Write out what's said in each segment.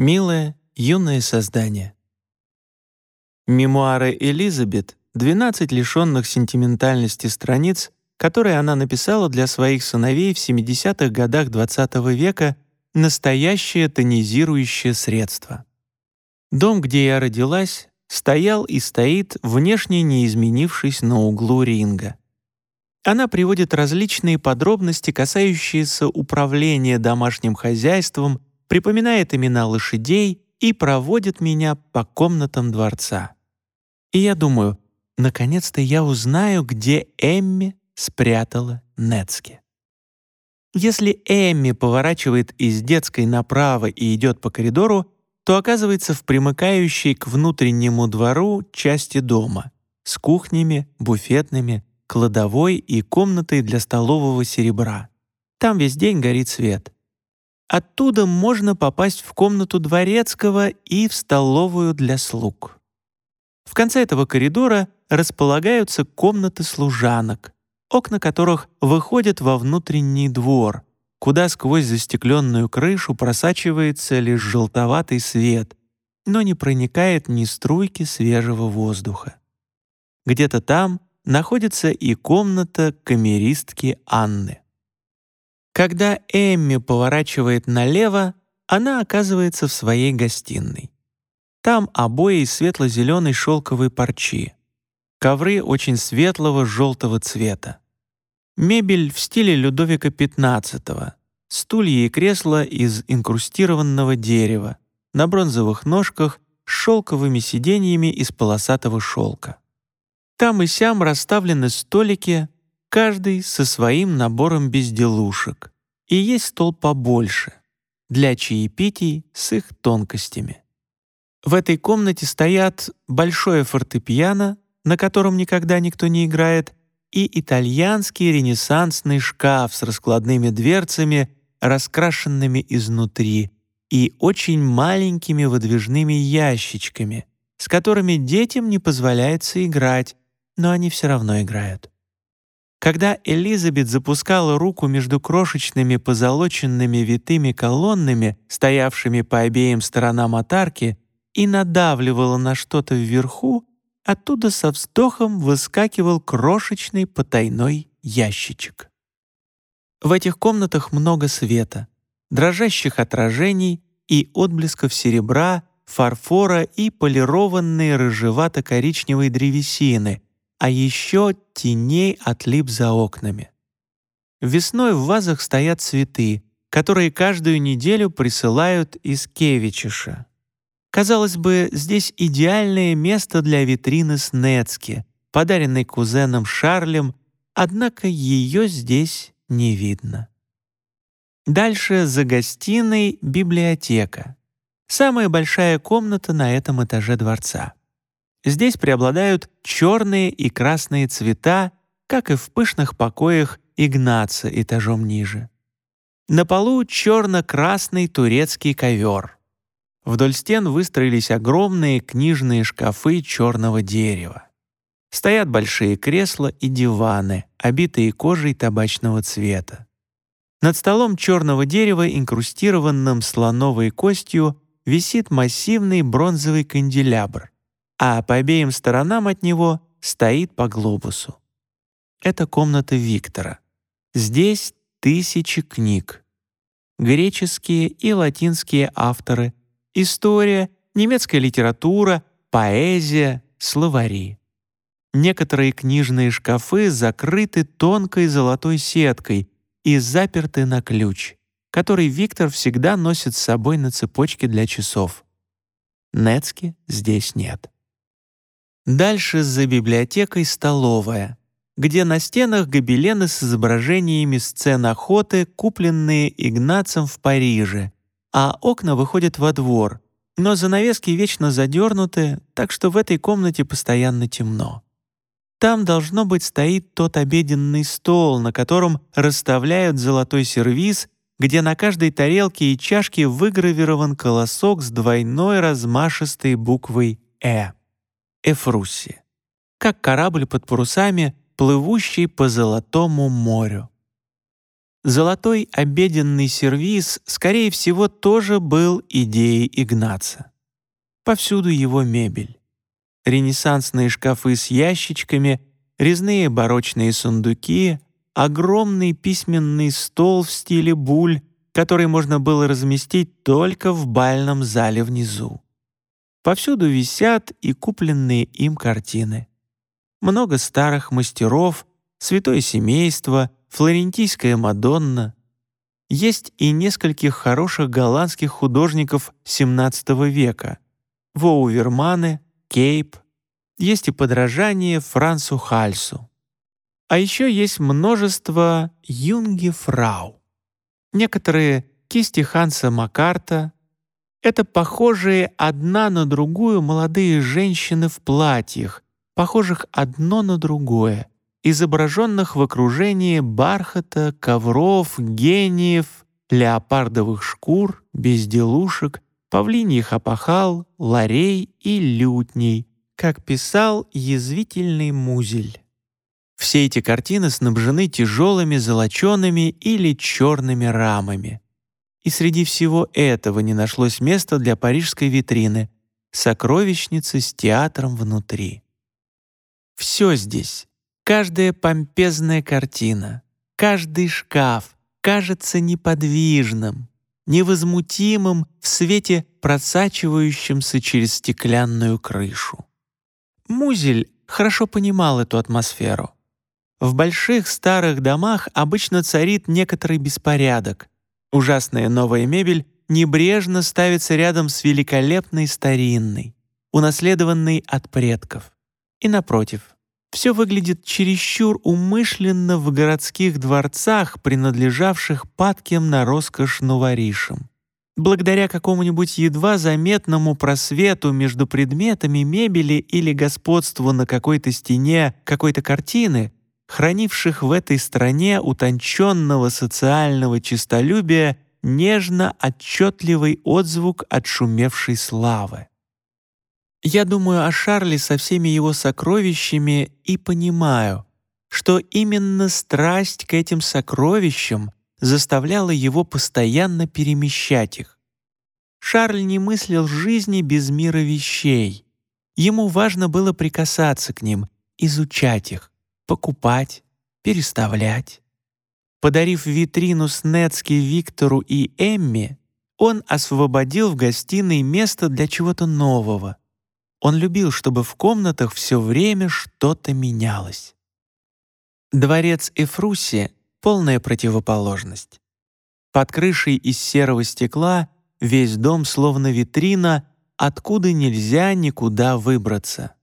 Милое, юное создание. Мемуары Элизабет — 12 лишенных сентиментальности страниц, которые она написала для своих сыновей в 70-х годах XX -го века, настоящее тонизирующее средство. Дом, где я родилась, стоял и стоит, внешне не изменившись на углу ринга. Она приводит различные подробности, касающиеся управления домашним хозяйством, припоминает имена лошадей и проводит меня по комнатам дворца. И я думаю, наконец-то я узнаю, где Эмми спрятала Нецки. Если Эмми поворачивает из детской направо и идет по коридору, то оказывается в примыкающей к внутреннему двору части дома с кухнями, буфетными, кладовой и комнатой для столового серебра. Там весь день горит свет. Оттуда можно попасть в комнату дворецкого и в столовую для слуг. В конце этого коридора располагаются комнаты служанок, окна которых выходят во внутренний двор, куда сквозь застекленную крышу просачивается лишь желтоватый свет, но не проникает ни струйки свежего воздуха. Где-то там находится и комната камеристки Анны. Когда Эмми поворачивает налево, она оказывается в своей гостиной. Там обои из светло-зеленой шелковой парчи. Ковры очень светлого желтого цвета. Мебель в стиле Людовика XV. Стулья и кресла из инкрустированного дерева, на бронзовых ножках с шелковыми сиденьями из полосатого шелка. Там и сям расставлены столики, каждый со своим набором безделушек. И есть стол побольше, для чаепитий с их тонкостями. В этой комнате стоят большое фортепиано, на котором никогда никто не играет, и итальянский ренессансный шкаф с раскладными дверцами, раскрашенными изнутри, и очень маленькими выдвижными ящичками, с которыми детям не позволяется играть, но они все равно играют. Когда Элизабет запускала руку между крошечными позолоченными витыми колоннами, стоявшими по обеим сторонам отарки, и надавливала на что-то вверху, оттуда со вздохом выскакивал крошечный потайной ящичек. В этих комнатах много света, дрожащих отражений и отблесков серебра, фарфора и полированной рыжевато-коричневой древесины, а еще теней от лип за окнами. Весной в вазах стоят цветы, которые каждую неделю присылают из Кевичиша. Казалось бы, здесь идеальное место для витрины Снецки, подаренной кузеном Шарлем, однако ее здесь не видно. Дальше за гостиной библиотека. Самая большая комната на этом этаже дворца. Здесь преобладают черные и красные цвета, как и в пышных покоях Игнаца этажом ниже. На полу черно-красный турецкий ковер — Вдоль стен выстроились огромные книжные шкафы черного дерева. Стоят большие кресла и диваны, обитые кожей табачного цвета. Над столом черного дерева, инкрустированным слоновой костью, висит массивный бронзовый канделябр, а по обеим сторонам от него стоит по глобусу. Это комната Виктора. Здесь тысячи книг. Греческие и латинские авторы история, немецкая литература, поэзия, словари. Некоторые книжные шкафы закрыты тонкой золотой сеткой и заперты на ключ, который Виктор всегда носит с собой на цепочке для часов. Нецки здесь нет. Дальше за библиотекой столовая, где на стенах гобелены с изображениями сцен охоты, купленные Игнацем в Париже, а окна выходят во двор, но занавески вечно задернуты, так что в этой комнате постоянно темно. Там, должно быть, стоит тот обеденный стол, на котором расставляют золотой сервиз, где на каждой тарелке и чашке выгравирован колосок с двойной размашистой буквой «Э» — Эфрусси, как корабль под парусами, плывущий по Золотому морю. Золотой обеденный сервиз, скорее всего, тоже был идеей Игнаца. Повсюду его мебель. Ренессансные шкафы с ящичками, резные барочные сундуки, огромный письменный стол в стиле буль, который можно было разместить только в бальном зале внизу. Повсюду висят и купленные им картины. Много старых мастеров, святое семейство, флорентийская Мадонна. Есть и нескольких хороших голландских художников XVII века. Воуверманы, Кейп. Есть и подражание Франсу Хальсу. А еще есть множество юнги-фрау. Некоторые кисти Ханса Макарта. Это похожие одна на другую молодые женщины в платьях, похожих одно на другое, изображенных в окружении бархата, ковров, гениев, леопардовых шкур, безделушек, павлиньих опахал, ларей и лютней, как писал язвительный музель. Все эти картины снабжены тяжелыми золочеными или черными рамами. И среди всего этого не нашлось места для парижской витрины, сокровищницы с театром внутри. Все здесь, каждая помпезная картина, каждый шкаф кажется неподвижным, невозмутимым в свете, просачивающемся через стеклянную крышу. Музель хорошо понимал эту атмосферу. В больших старых домах обычно царит некоторый беспорядок. Ужасная новая мебель небрежно ставится рядом с великолепной старинной, унаследованной от предков. И напротив, все выглядит чересчур умышленно в городских дворцах, принадлежавших падким на роскошь новоришам. Благодаря какому-нибудь едва заметному просвету между предметами мебели или господству на какой-то стене какой-то картины, хранивших в этой стране утонченного социального честолюбия нежно отчетливый отзвук отшумевшей славы. Я думаю о Шарле со всеми его сокровищами и понимаю, что именно страсть к этим сокровищам заставляла его постоянно перемещать их. Шарль не мыслил жизни без мира вещей. Ему важно было прикасаться к ним, изучать их, покупать, переставлять. Подарив витрину Снецки Виктору и Эмми, он освободил в гостиной место для чего-то нового. Он любил, чтобы в комнатах все время что-то менялось. Дворец Эфруси — полная противоположность. Под крышей из серого стекла весь дом словно витрина, откуда нельзя никуда выбраться.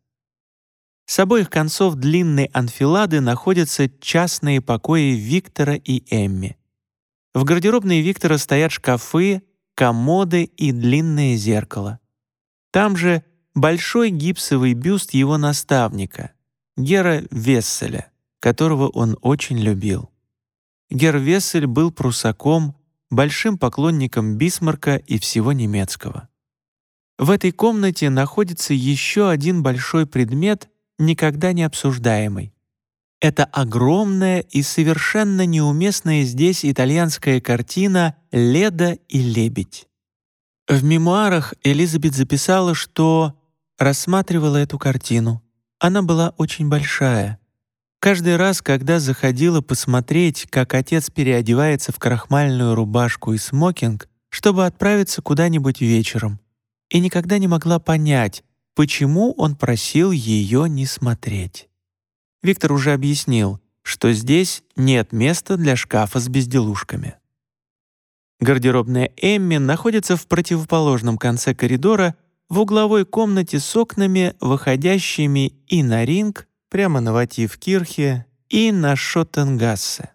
С обоих концов длинной анфилады находятся частные покои Виктора и Эмми. В гардеробной Виктора стоят шкафы, комоды и длинное зеркало. Там же большой гипсовый бюст его наставника, Гера Весселя, которого он очень любил. Гер Вессель был прусаком, большим поклонником Бисмарка и всего немецкого. В этой комнате находится еще один большой предмет, никогда не обсуждаемый. Это огромная и совершенно неуместная здесь итальянская картина «Леда и лебедь». В мемуарах Элизабет записала, что рассматривала эту картину. Она была очень большая. Каждый раз, когда заходила посмотреть, как отец переодевается в крахмальную рубашку и смокинг, чтобы отправиться куда-нибудь вечером, и никогда не могла понять, почему он просил ее не смотреть. Виктор уже объяснил, что здесь нет места для шкафа с безделушками. Гардеробная Эмми находится в противоположном конце коридора в угловой комнате с окнами, выходящими и на ринг, прямо на Ватив-Кирхе, и на Шоттенгассе.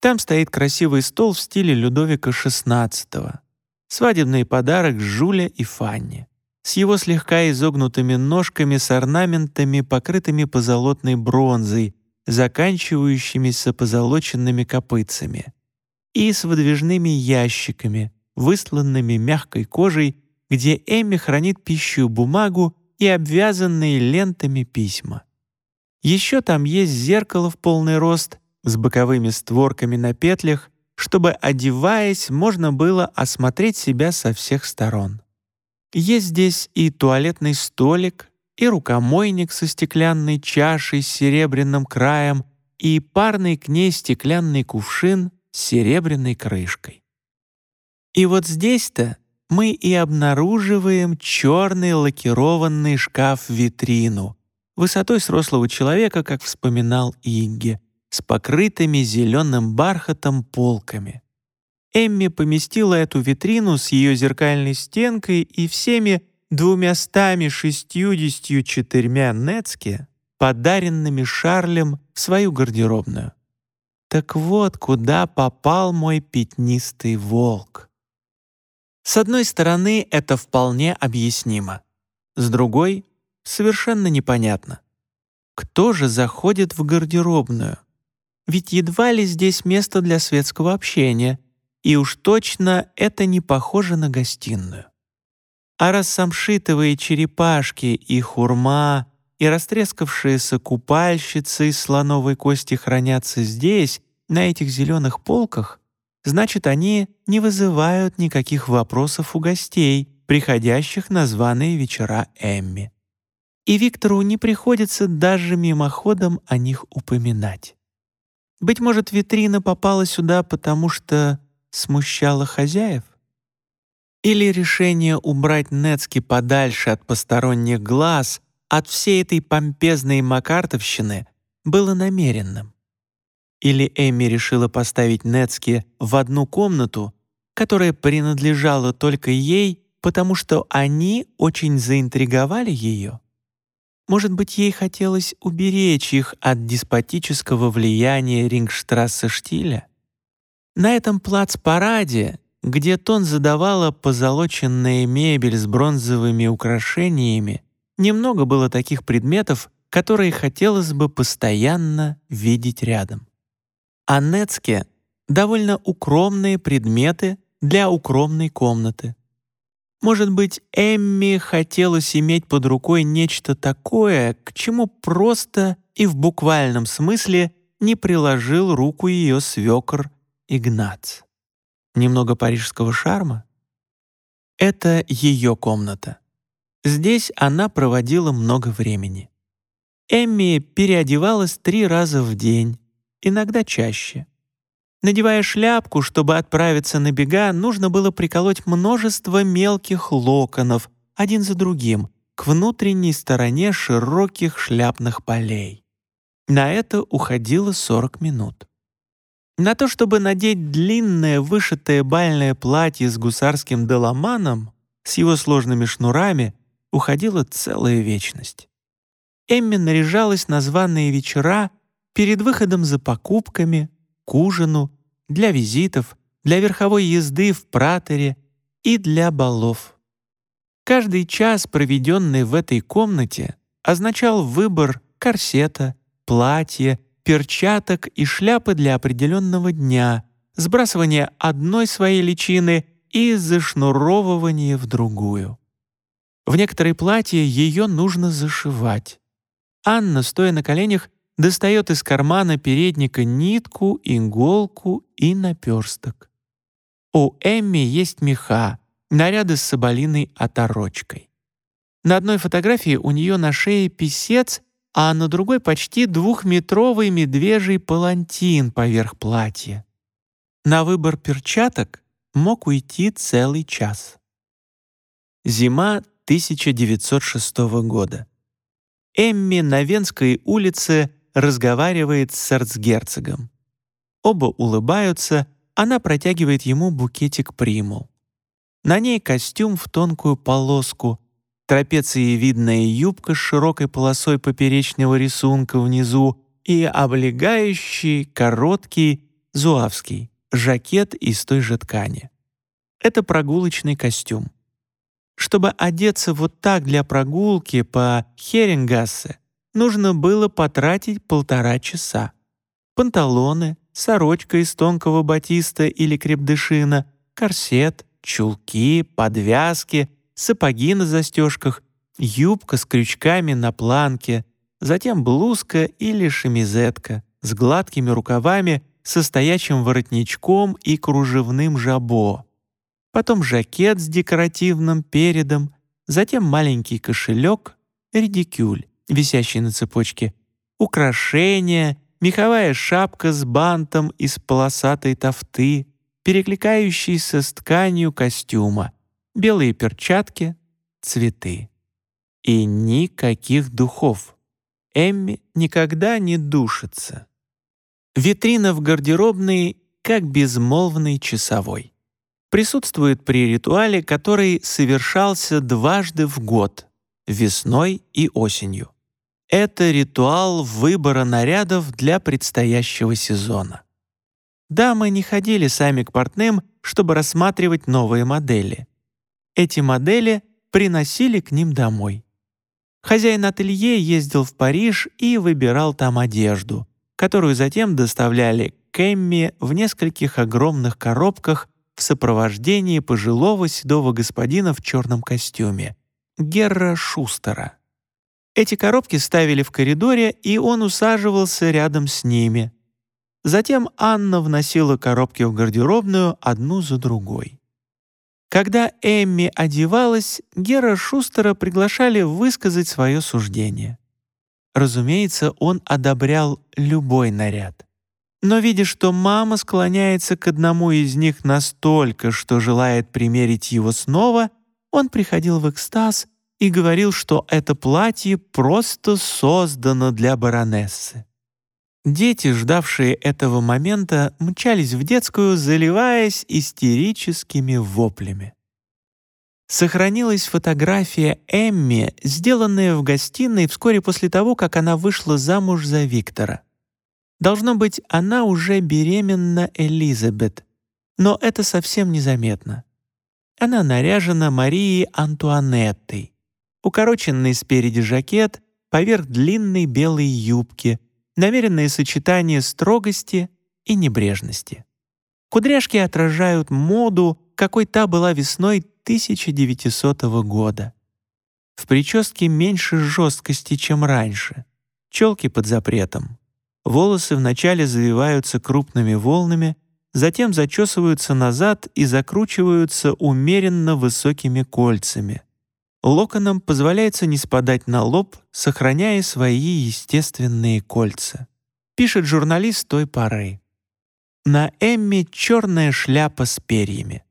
Там стоит красивый стол в стиле Людовика XVI. Свадебный подарок Жуля и Фанни. С его слегка изогнутыми ножками с орнаментами, покрытыми позолотной бронзой, заканчивающимися позолоченными копытцами. И с выдвижными ящиками, высланными мягкой кожей где Эми хранит пищу бумагу и обвязанные лентами письма. Еще там есть зеркало в полный рост с боковыми створками на петлях чтобы, одеваясь, можно было осмотреть себя со всех сторон. Есть здесь и туалетный столик, и рукомойник со стеклянной чашей с серебряным краем, и парный к ней стеклянный кувшин с серебряной крышкой. И вот здесь-то мы и обнаруживаем черный лакированный шкаф-витрину, высотой с рослого человека, как вспоминал Инге, с покрытыми зеленым бархатом полками. Эмми поместила эту витрину с ее зеркальной стенкой и всеми двумястами шестьюдесятью четырьмя нецки, подаренными Шарлем в свою гардеробную. Так вот, куда попал мой пятнистый волк. С одной стороны, это вполне объяснимо. С другой — совершенно непонятно. Кто же заходит в гардеробную? Ведь едва ли здесь место для светского общения, и уж точно это не похоже на гостиную. А раз самшитовые черепашки и хурма, и растрескавшиеся купальщицы из слоновой кости хранятся здесь, на этих зеленых полках, значит, они не вызывают никаких вопросов у гостей, приходящих на званые вечера Эмми. И Виктору не приходится даже мимоходом о них упоминать. Быть может, витрина попала сюда, потому что смущала хозяев? Или решение убрать Нецки подальше от посторонних глаз, от всей этой помпезной макартовщины, было намеренным? Или Эми решила поставить Нецки в одну комнату, которая принадлежала только ей, потому что они очень заинтриговали ее? Может быть, ей хотелось уберечь их от деспотического влияния Рингштрассе-штиля? На этом плац-параде, где тон задавала позолоченная мебель с бронзовыми украшениями, немного было таких предметов, которые хотелось бы постоянно видеть рядом. А Нецке — довольно укромные предметы для укромной комнаты. Может быть, Эмми хотелось иметь под рукой нечто такое, к чему просто и в буквальном смысле не приложил руку ее свекр Игнац. Немного парижского шарма? Это ее комната. Здесь она проводила много времени. Эмми переодевалась три раза в день, иногда чаще. Надевая шляпку, чтобы отправиться на бега, нужно было приколоть множество мелких локонов, один за другим, к внутренней стороне широких шляпных полей. На это уходило 40 минут. На то, чтобы надеть длинное вышитое бальное платье с гусарским доломаном, с его сложными шнурами, уходила целая вечность. Эмми наряжалась на званые вечера перед выходом за покупками, к ужину, для визитов, для верховой езды в праторе и для балов. Каждый час, проведенный в этой комнате, означал выбор корсета, платья, перчаток и шляпы для определенного дня, сбрасывание одной своей личины и зашнуровывание в другую. В некоторые платья ее нужно зашивать. Анна, стоя на коленях, достает из кармана передника нитку, иголку и наперсток. У Эмми есть меха, наряды с соболиной оторочкой. На одной фотографии у нее на шее писец, а на другой почти двухметровый медвежий палантин поверх платья. На выбор перчаток мог уйти целый час. Зима 1906 года. Эмми на Венской улице разговаривает с эрцгерцогом. Оба улыбаются, она протягивает ему букетик примул. На ней костюм в тонкую полоску, трапециевидная юбка с широкой полосой поперечного рисунка внизу и облегающий короткий зуавский жакет из той же ткани. Это прогулочный костюм. Чтобы одеться вот так для прогулки по Херингассе, нужно было потратить полтора часа. Панталоны, сорочка из тонкого батиста или крепдышина, корсет, чулки, подвязки, сапоги на застежках, юбка с крючками на планке, затем блузка или шемизетка с гладкими рукавами со стоячим воротничком и кружевным жабо. Потом жакет с декоративным передом, затем маленький кошелек, редикюль, висящий на цепочке, украшения, меховая шапка с бантом из полосатой тофты, перекликающийся с тканью костюма, белые перчатки, цветы. И никаких духов. Эмми никогда не душится. Витрина в гардеробной как безмолвный часовой. Присутствует при ритуале, который совершался дважды в год — весной и осенью. Это ритуал выбора нарядов для предстоящего сезона. Дамы не ходили сами к портным, чтобы рассматривать новые модели. Эти модели приносили к ним домой. Хозяин ателье ездил в Париж и выбирал там одежду, которую затем доставляли к в нескольких огромных коробках в сопровождении пожилого седого господина в черном костюме, Герра Шустера. Эти коробки ставили в коридоре, и он усаживался рядом с ними. Затем Анна вносила коробки в гардеробную одну за другой. Когда Эмми одевалась, Гера Шустера приглашали высказать свое суждение. Разумеется, он одобрял любой наряд. Но видя, что мама склоняется к одному из них настолько, что желает примерить его снова, он приходил в экстаз и говорил, что это платье просто создано для баронессы. Дети, ждавшие этого момента, мчались в детскую, заливаясь истерическими воплями. Сохранилась фотография Эмми, сделанная в гостиной вскоре после того, как она вышла замуж за Виктора. Должно быть, она уже беременна Элизабет, но это совсем незаметно. Она наряжена Марией Антуанеттой. Укороченный спереди жакет, поверх длинной белой юбки, намеренное сочетание строгости и небрежности. Кудряшки отражают моду, какой та была весной 1900 года. В прическе меньше жесткости, чем раньше. Челки под запретом. Волосы вначале завиваются крупными волнами, затем зачесываются назад и закручиваются умеренно высокими кольцами. Локонам позволяется не спадать на лоб, сохраняя свои естественные кольца. Пишет журналист той поры. На Эмми черная шляпа с перьями.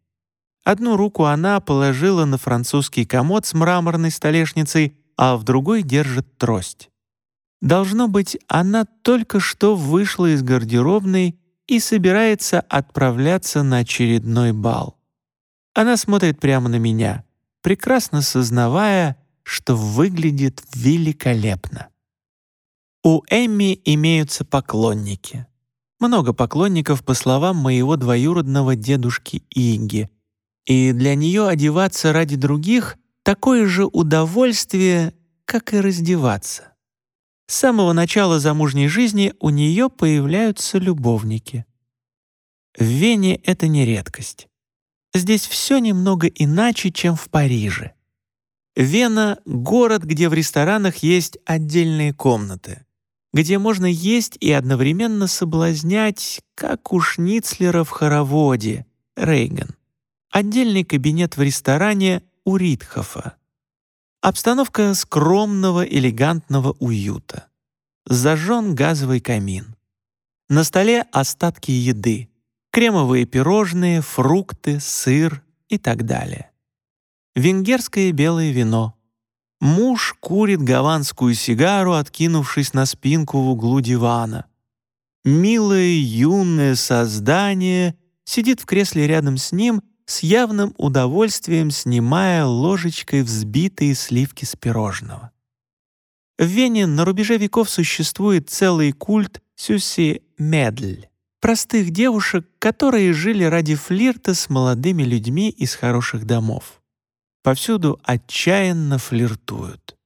Одну руку она положила на французский комод с мраморной столешницей, а в другой держит трость. Должно быть, она только что вышла из гардеробной и собирается отправляться на очередной бал. Она смотрит прямо на меня — прекрасно сознавая, что выглядит великолепно. У Эмми имеются поклонники. Много поклонников, по словам моего двоюродного дедушки Инги. И для нее одеваться ради других — такое же удовольствие, как и раздеваться. С самого начала замужней жизни у нее появляются любовники. В Вене это не редкость. Здесь все немного иначе, чем в Париже. Вена — город, где в ресторанах есть отдельные комнаты, где можно есть и одновременно соблазнять, как у Шницлера в хороводе, Рейган. Отдельный кабинет в ресторане у Ритхофа. Обстановка скромного, элегантного уюта. Зажжен газовый камин. На столе остатки еды кремовые пирожные, фрукты, сыр и так далее. Венгерское белое вино. Муж курит гаванскую сигару, откинувшись на спинку в углу дивана. Милое юное создание сидит в кресле рядом с ним с явным удовольствием снимая ложечкой взбитые сливки с пирожного. В Вене на рубеже веков существует целый культ Сюси Медль простых девушек, которые жили ради флирта с молодыми людьми из хороших домов. Повсюду отчаянно флиртуют.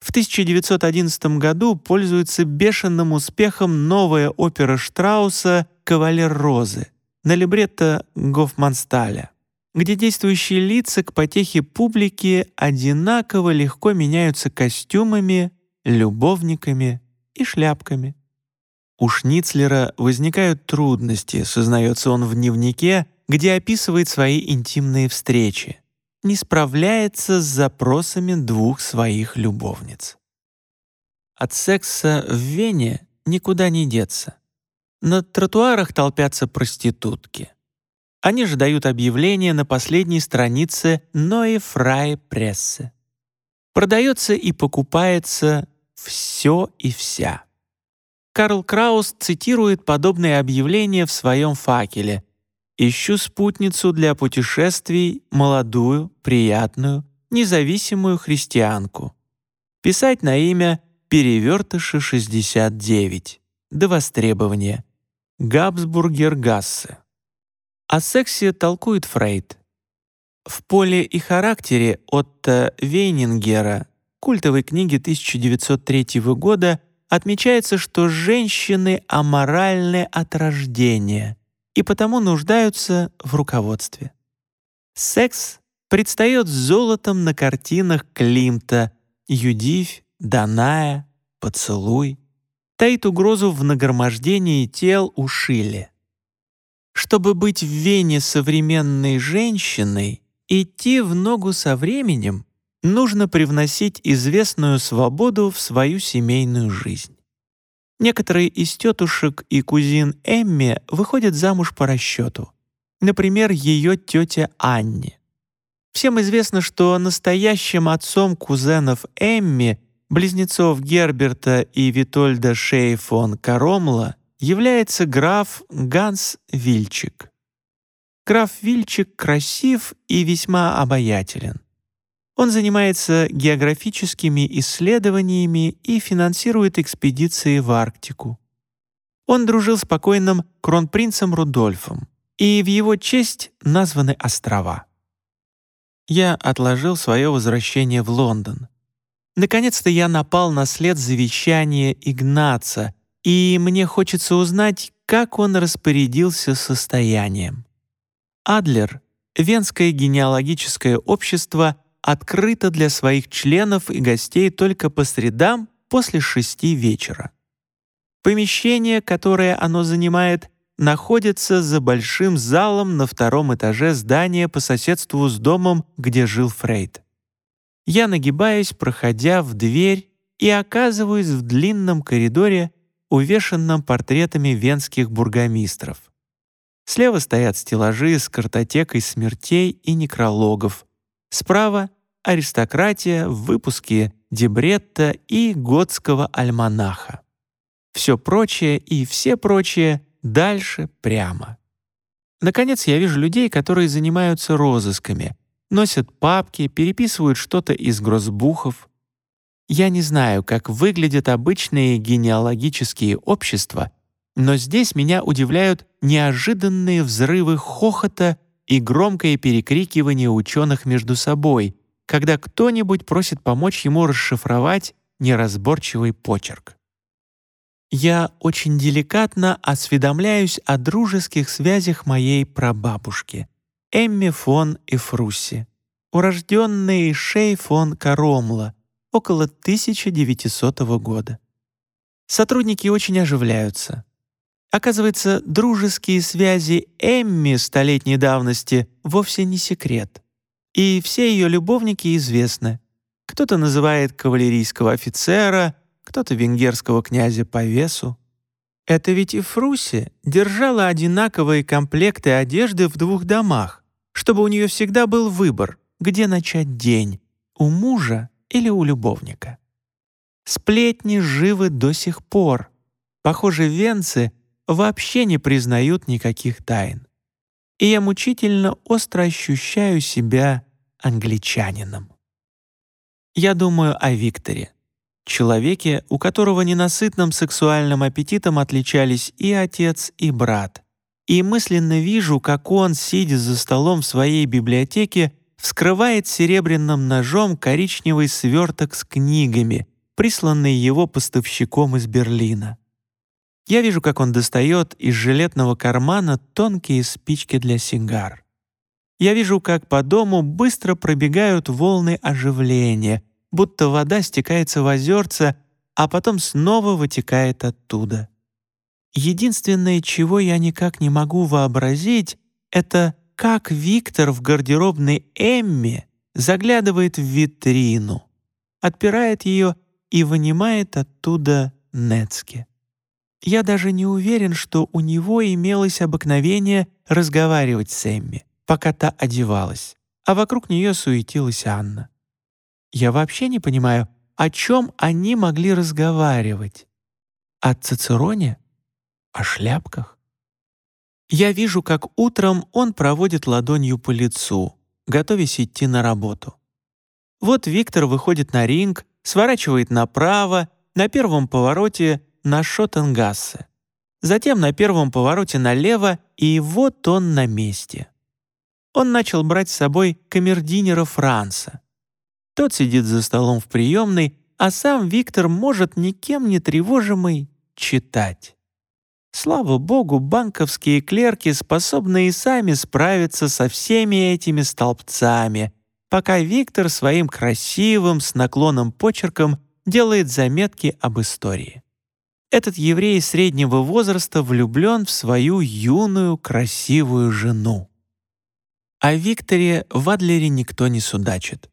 В 1911 году пользуется бешеным успехом новая опера Штрауса «Кавалер Розы» на либретто Гофмансталя, где действующие лица к потехе публики одинаково легко меняются костюмами, любовниками и шляпками. У Шницлера возникают трудности, сознается он в дневнике, где описывает свои интимные встречи. Не справляется с запросами двух своих любовниц. От секса в Вене никуда не деться. На тротуарах толпятся проститутки. Они же дают объявление на последней странице Нои Фрай Прессы. Продается и покупается все и вся. Карл Краус цитирует подобные объявления в своем факеле. «Ищу спутницу для путешествий, молодую, приятную, независимую христианку. Писать на имя Перевертыши 69. До востребования. Габсбургер Гассе. О сексе толкует Фрейд. В «Поле и характере» Отто Вейнингера, культовой книги 1903 года, отмечается, что женщины аморальны от рождения и потому нуждаются в руководстве. Секс предстает золотом на картинах Климта, Юдивь, Даная, поцелуй, таит угрозу в нагромождении тел у Шилли. Чтобы быть в Вене современной женщиной, идти в ногу со временем, нужно привносить известную свободу в свою семейную жизнь. Некоторые из тетушек и кузин Эмми выходят замуж по расчету. Например, ее тетя Анни. Всем известно, что настоящим отцом кузенов Эмми близнецов Герберта и Витольда Шей фон Каромла является граф Ганс Вильчик. Граф Вильчик красив и весьма обаятелен. Он занимается географическими исследованиями и финансирует экспедиции в Арктику. Он дружил с покойным кронпринцем Рудольфом, и в его честь названы острова. Я отложил свое возвращение в Лондон — Наконец-то я напал на след завещания Игнаца, и мне хочется узнать, как он распорядился состоянием. Адлер, Венское генеалогическое общество, открыто для своих членов и гостей только по средам после шести вечера. Помещение, которое оно занимает, находится за большим залом на втором этаже здания по соседству с домом, где жил Фрейд. Я нагибаюсь, проходя в дверь, и оказываюсь в длинном коридоре, увешанном портретами венских бургомистров. Слева стоят стеллажи с картотекой смертей и некрологов. Справа — аристократия в выпуске Дебретта и Готского альманаха. Все прочее и все прочее дальше прямо. Наконец я вижу людей, которые занимаются розысками, носят папки, переписывают что-то из грозбухов. Я не знаю, как выглядят обычные генеалогические общества, но здесь меня удивляют неожиданные взрывы хохота и громкое перекрикивание ученых между собой, когда кто-нибудь просит помочь ему расшифровать неразборчивый почерк. Я очень деликатно осведомляюсь о дружеских связях моей прабабушки — Эмми фон Эфрусси, урожденный Шей фон Каромла, около 1900 года. Сотрудники очень оживляются. Оказывается, дружеские связи Эмми столетней давности вовсе не секрет. И все ее любовники известны. Кто-то называет кавалерийского офицера, кто-то венгерского князя по весу. Это ведь и Фруси держала одинаковые комплекты одежды в двух домах чтобы у нее всегда был выбор, где начать день — у мужа или у любовника. Сплетни живы до сих пор. Похоже, венцы вообще не признают никаких тайн. И я мучительно остро ощущаю себя англичанином. Я думаю о Викторе, человеке, у которого ненасытным сексуальным аппетитом отличались и отец, и брат — и мысленно вижу, как он, сидя за столом в своей библиотеке, вскрывает серебряным ножом коричневый сверток с книгами, присланный его поставщиком из Берлина. Я вижу, как он достает из жилетного кармана тонкие спички для сигар. Я вижу, как по дому быстро пробегают волны оживления, будто вода стекается в озерца, а потом снова вытекает оттуда. Единственное, чего я никак не могу вообразить, это как Виктор в гардеробной Эмме заглядывает в витрину, отпирает ее и вынимает оттуда Нецке. Я даже не уверен, что у него имелось обыкновение разговаривать с Эмми, пока та одевалась, а вокруг нее суетилась Анна. Я вообще не понимаю, о чем они могли разговаривать. О Цицероне? О шляпках? Я вижу, как утром он проводит ладонью по лицу, готовясь идти на работу. Вот Виктор выходит на ринг, сворачивает направо, на первом повороте на Шоттенгассе. Затем на первом повороте налево, и вот он на месте. Он начал брать с собой камердинера Франца. Тот сидит за столом в приемной, а сам Виктор может никем не тревожимый читать. Слава богу, банковские клерки способны и сами справиться со всеми этими столбцами, пока Виктор своим красивым с наклоном почерком делает заметки об истории. Этот еврей среднего возраста влюблен в свою юную красивую жену. О Викторе в Адлере никто не судачит.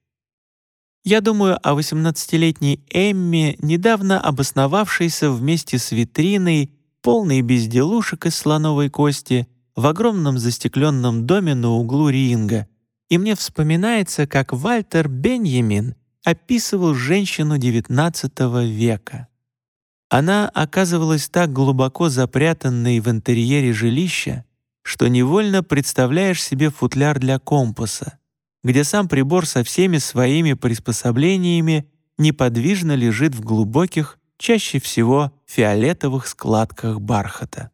Я думаю о 18-летней Эмме, недавно обосновавшейся вместе с витриной полный безделушек из слоновой кости в огромном застекленном доме на углу ринга, и мне вспоминается, как Вальтер Беньямин описывал женщину XIX века. Она оказывалась так глубоко запрятанной в интерьере жилища, что невольно представляешь себе футляр для компаса, где сам прибор со всеми своими приспособлениями неподвижно лежит в глубоких чаще всего фиолетовых складках бархата.